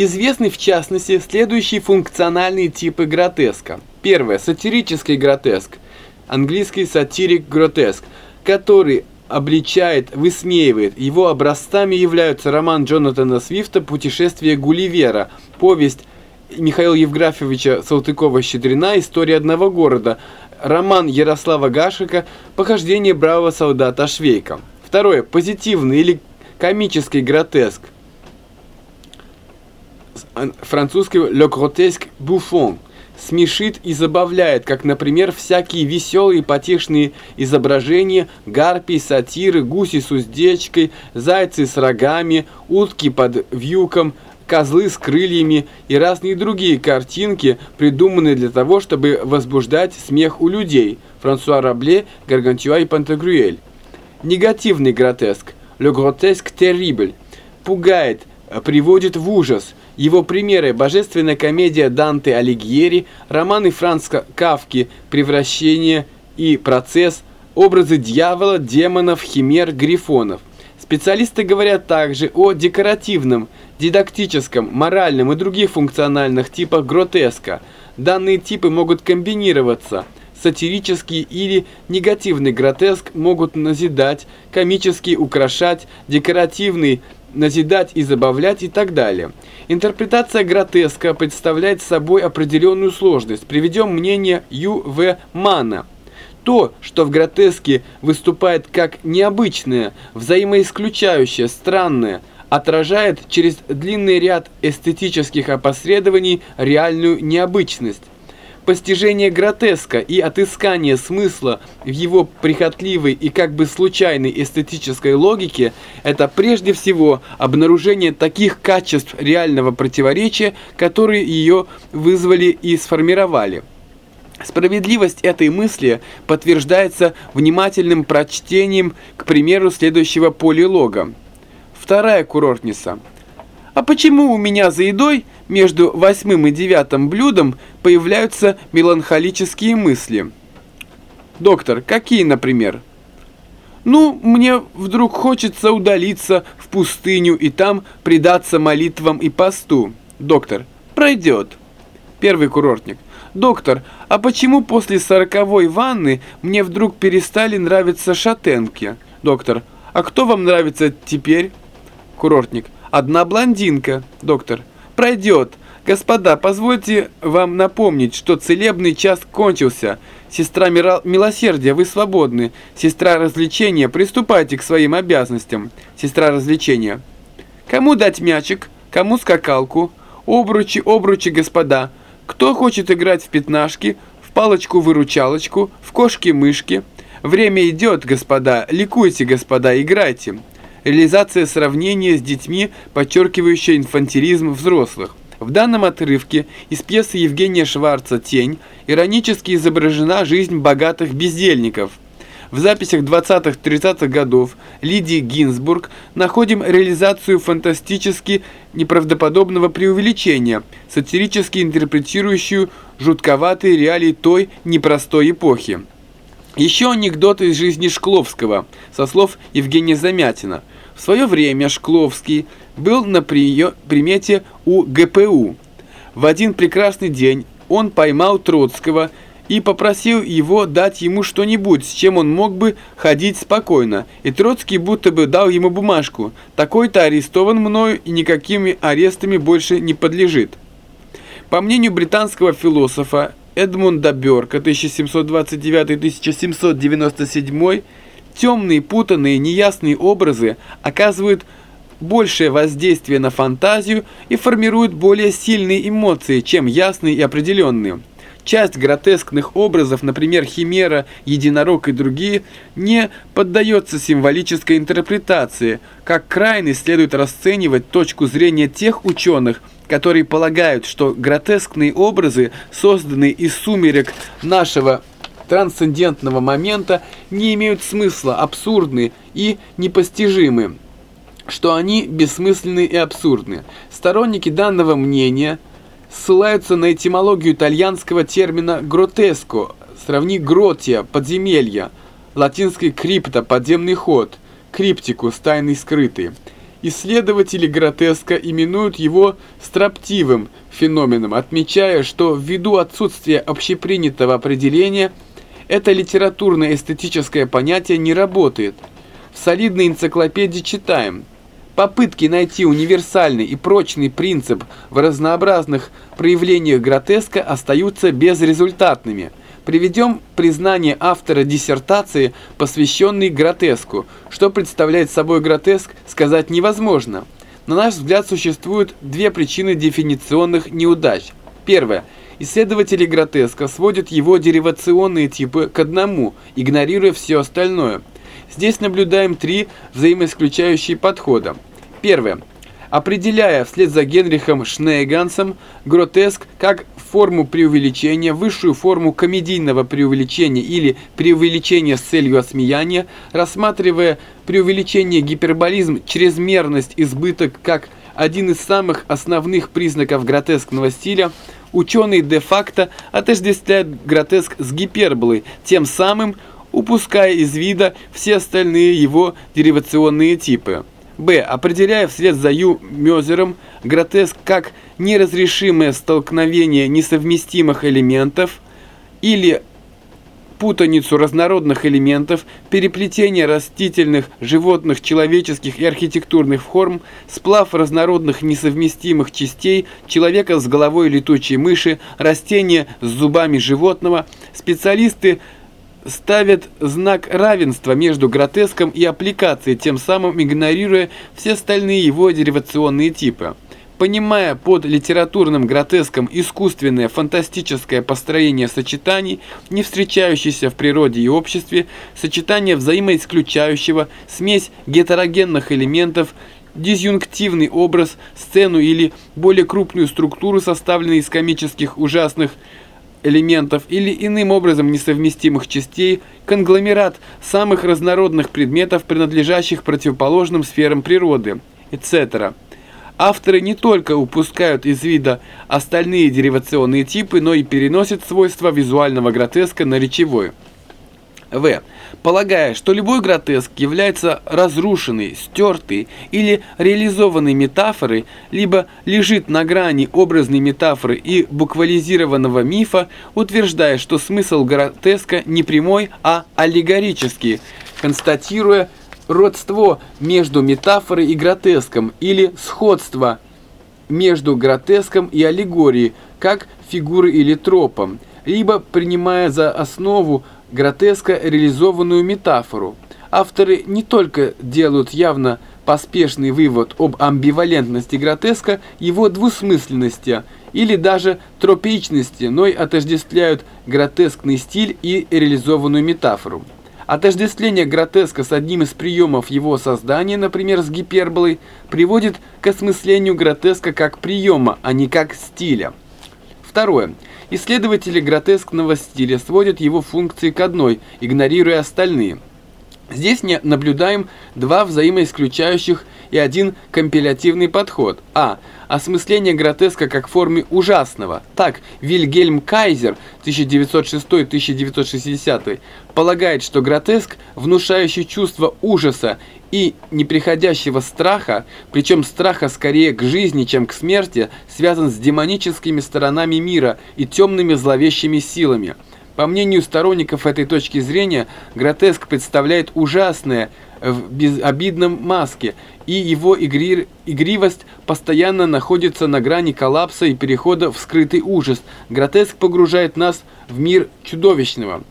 Известны в частности следующие функциональные типы гротеска. Первое. Сатирический гротеск. Английский сатирик гротеск, который обличает, высмеивает. Его образцами являются роман Джонатана Свифта «Путешествие Гулливера», повесть Михаила Евграфовича Салтыкова-Щедрина «История одного города», роман Ярослава Гашика «Похождение бравого солдата Швейка». Второе. Позитивный или комический гротеск. Французский «le grotesque bouffon» смешит и забавляет, как, например, всякие веселые потешные изображения гарпий, сатиры, гуси с уздечкой, зайцы с рогами, утки под вьюком, козлы с крыльями и разные другие картинки, придуманные для того, чтобы возбуждать смех у людей. Франсуа Рабле, Гаргантюа и Пантагрюэль. Негативный гротеск, le grotesque terrible, пугает, приводит в ужас – его примеры – божественная комедия Данте Алигьери, романы Франца Кавки «Превращение» и «Процесс», образы дьявола, демонов, химер, грифонов. Специалисты говорят также о декоративном, дидактическом, моральном и других функциональных типах гротеска. Данные типы могут комбинироваться. Сатирический или негативный гротеск могут назидать, комический украшать, декоративный назидать и забавлять и так далее. Интерпретация гротеска представляет собой определенную сложность. Приведем мнение Ю. В. Мана. То, что в гротеске выступает как необычное, взаимоисключающее, странное, отражает через длинный ряд эстетических опосредований реальную необычность. Постижение гротеска и отыскание смысла в его прихотливой и как бы случайной эстетической логике – это прежде всего обнаружение таких качеств реального противоречия, которые ее вызвали и сформировали. Справедливость этой мысли подтверждается внимательным прочтением, к примеру, следующего полилога. Вторая курортница. А почему у меня за едой – между восьмым и девятым блюдом появляются меланхолические мысли. Доктор, какие, например? Ну, мне вдруг хочется удалиться в пустыню и там предаться молитвам и посту. Доктор, пройдет. Первый курортник. Доктор, а почему после сороковой ванны мне вдруг перестали нравиться шатенки? Доктор, а кто вам нравится теперь? Курортник. Одна блондинка. Доктор пройдет. Господа, позвольте вам напомнить, что целебный час кончился. Сестра милосердия, вы свободны. Сестра развлечения, приступайте к своим обязанностям. Сестра развлечения. Кому дать мячик? Кому скакалку? Обручи, обручи, господа. Кто хочет играть в пятнашки, в палочку-выручалочку, в кошки-мышки? Время идет, господа. Ликуйте, господа, играйте реализация сравнения с детьми, подчеркивающая инфантилизм взрослых. В данном отрывке из пьесы Евгения Шварца «Тень» иронически изображена жизнь богатых бездельников. В записях 20-30-х годов Лидии Гинзбург находим реализацию фантастически неправдоподобного преувеличения, сатирически интерпретирующую жутковатые реалии той непростой эпохи. Еще анекдот из жизни Шкловского, со слов Евгения Замятина. В свое время Шкловский был на примете у ГПУ. В один прекрасный день он поймал Троцкого и попросил его дать ему что-нибудь, с чем он мог бы ходить спокойно. И Троцкий будто бы дал ему бумажку. Такой-то арестован мною и никакими арестами больше не подлежит. По мнению британского философа Эдмунда Бёрка 1729-1797 темные, путанные, неясные образы оказывают большее воздействие на фантазию и формируют более сильные эмоции, чем ясные и определенные. Часть гротескных образов, например, химера, единорог и другие, не поддается символической интерпретации. Как крайность следует расценивать точку зрения тех ученых, которые полагают, что гротескные образы, созданные из сумерек нашего трансцендентного момента, не имеют смысла, абсурдны и непостижимы, что они бессмысленны и абсурдны. Сторонники данного мнения ссылаются на этимологию итальянского термина «гротеско», сравни «гротия» – «подземелье», латинский «крипто» – «подземный ход», «криптикус» – «тайный скрытый». Исследователи гротеска именуют его строптивым феноменом, отмечая, что ввиду отсутствия общепринятого определения это литературное эстетическое понятие не работает. В солидной энциклопедии читаем – Попытки найти универсальный и прочный принцип в разнообразных проявлениях гротеска остаются безрезультатными. Приведем признание автора диссертации, посвященной гротеску. Что представляет собой гротеск, сказать невозможно. На наш взгляд, существуют две причины дефиниционных неудач. Первое. Исследователи гротеска сводят его деривационные типы к одному, игнорируя все остальное. Здесь наблюдаем три взаимоисключающие подхода. Первое. Определяя вслед за Генрихом Шнейгансом гротеск как форму преувеличения, высшую форму комедийного преувеличения или преувеличения с целью осмеяния, рассматривая преувеличение, гиперболизм, чрезмерность, избыток как один из самых основных признаков гротескного стиля, ученые де-факто отождествляют гротеск с гиперболой, тем самым упуская из вида все остальные его деривационные типы. Б. Определяя вслед за Ю Мёзером гротеск как неразрешимое столкновение несовместимых элементов или путаницу разнородных элементов, переплетение растительных, животных, человеческих и архитектурных форм, сплав разнородных несовместимых частей, человека с головой летучей мыши, растения с зубами животного, специалисты – ставят знак равенства между гротеском и аппликацией, тем самым игнорируя все остальные его деривационные типы. Понимая под литературным гротеском искусственное фантастическое построение сочетаний, не встречающееся в природе и обществе, сочетание взаимоисключающего, смесь гетерогенных элементов, дизъюнктивный образ, сцену или более крупную структуру, составленную из комических ужасных элементов или иным образом несовместимых частей, конгломерат самых разнородных предметов, принадлежащих противоположным сферам природы, etc. Авторы не только упускают из вида остальные деривационные типы, но и переносят свойства визуального гротеска на речевой. В. Полагая, что любой гротеск является разрушенной, стертой или реализованной метафорой, либо лежит на грани образной метафоры и буквализированного мифа, утверждая, что смысл гротеска не прямой, а аллегорический, констатируя родство между метафорой и гротеском или сходство между гротеском и аллегорией, как фигурой или тропом, либо принимая за основу гротеско реализованную метафору. Авторы не только делают явно поспешный вывод об амбивалентности гротеска, его двусмысленности или даже тропичности, но и отождествляют гротескный стиль и реализованную метафору. Отождествление гротеска с одним из приемов его создания, например, с гиперболой, приводит к осмыслению гротеска как приема, а не как стиля. Второе. Исследователи гротескного стиля сводят его функции к одной, игнорируя остальные. Здесь не наблюдаем два взаимоисключающих и один компилятивный подход. А. Осмысление гротеска как формы ужасного. Так, Вильгельм Кайзер 1906-1960 полагает, что гротеск, внушающий чувство ужаса и неприходящего страха, причем страха скорее к жизни, чем к смерти, связан с демоническими сторонами мира и темными зловещими силами. По мнению сторонников этой точки зрения, гротеск представляет ужасное в безобидном маске, и его игри... игривость постоянно находится на грани коллапса и перехода в скрытый ужас. Гротеск погружает нас в мир чудовищного.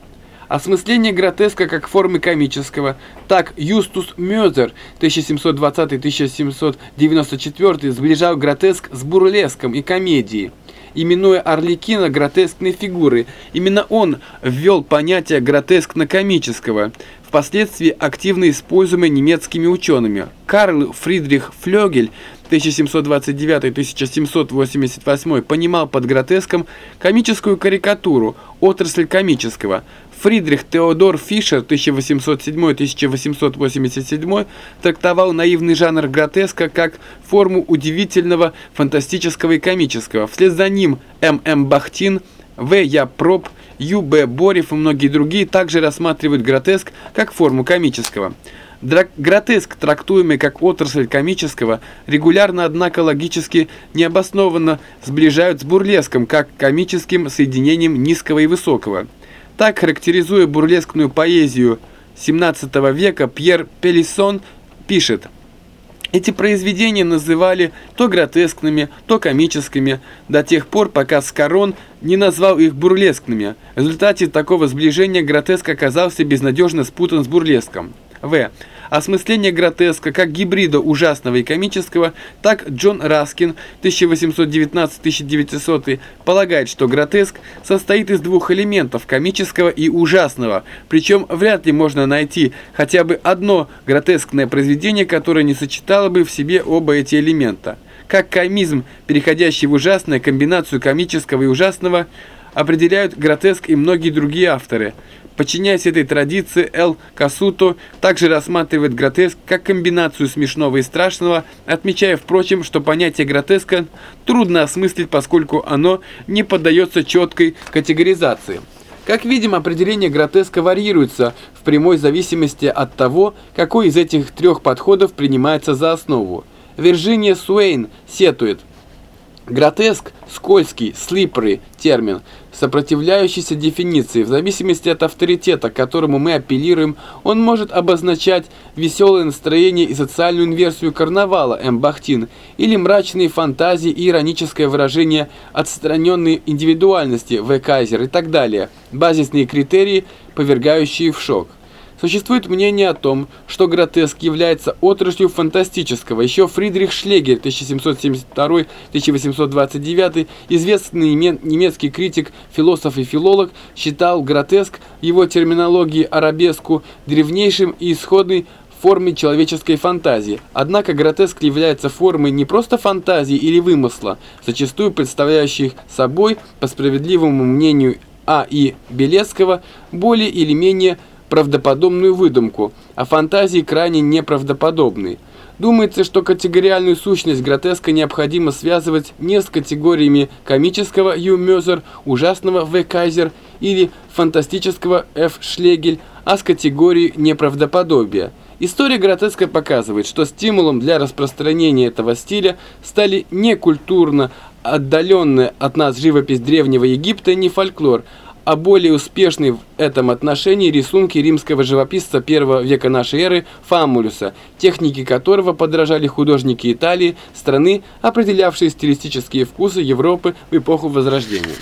Осмысление гротеска как формы комического. Так, Юстус Мёзер 1720-1794 сближал гротеск с бурлеском и комедией именуя Орликина гротескной фигурой. Именно он ввел понятие гротескно-комического, впоследствии активно используемое немецкими учеными. Карл Фридрих Флёгель 1729-1788 понимал под гротеском комическую карикатуру, отрасль комического. Фридрих Теодор Фишер 1807-1887 трактовал наивный жанр гротеска как форму удивительного, фантастического и комического. Вслед за ним М.М. Бахтин, В. Я. Проб, Ю. Б. Борев и многие другие также рассматривают гротеск как форму комического. Гротеск, трактуемый как отрасль комического, регулярно, однако, логически необоснованно сближают с бурлеском, как комическим соединением низкого и высокого. Так, характеризуя бурлескную поэзию XVII века, Пьер Пелисон пишет эти произведения называли то гротескными, то комическими, до тех пор, пока Скорон не назвал их бурлескными. В результате такого сближения гротеск оказался безнадежно спутан с бурлеском. В. Осмысление гротеска как гибрида ужасного и комического, так Джон Раскин 1819-1900 полагает, что гротеск состоит из двух элементов – комического и ужасного, причем вряд ли можно найти хотя бы одно гротескное произведение, которое не сочетало бы в себе оба эти элемента. Как комизм, переходящий в ужасное, комбинацию комического и ужасного, определяют гротеск и многие другие авторы – Подчиняясь этой традиции, Эл Касуто также рассматривает гротеск как комбинацию смешного и страшного, отмечая, впрочем, что понятие гротеска трудно осмыслить, поскольку оно не поддается четкой категоризации. Как видим, определение гротеска варьируется в прямой зависимости от того, какой из этих трех подходов принимается за основу. Вирджиния Суэйн сетует – Гротеск – скользкий, слипрый термин, сопротивляющийся дефиниции. В зависимости от авторитета, к которому мы апеллируем, он может обозначать веселое настроение и социальную инверсию карнавала М. Бахтин, или мрачные фантазии и ироническое выражение отстраненной индивидуальности В. Кайзер и так далее. Базисные критерии, повергающие в шок. Существует мнение о том, что гротеск является отраслью фантастического. Еще Фридрих Шлегер, 1772-1829, известный немецкий критик, философ и филолог, считал гротеск, его терминологии арабеску, древнейшим и исходной формой человеческой фантазии. Однако гротеск является формой не просто фантазии или вымысла, зачастую представляющих собой, по справедливому мнению А. И. Белецкого, более или менее правдоподобную выдумку, а фантазии крайне неправдоподобные. Думается, что категориальную сущность гротеска необходимо связывать не с категориями комического Ю Мёзер, ужасного В. Кайзер или фантастического Ф. Шлегель, а с категорией неправдоподобия. История гротеска показывает, что стимулом для распространения этого стиля стали не культурно отдаленная от нас живопись Древнего Египта, не фольклор, а более успешный в этом отношении рисунки римского живописца первого века нашей эры Фамулюса, техники которого подражали художники Италии, страны, определявшие стилистические вкусы Европы в эпоху Возрождения.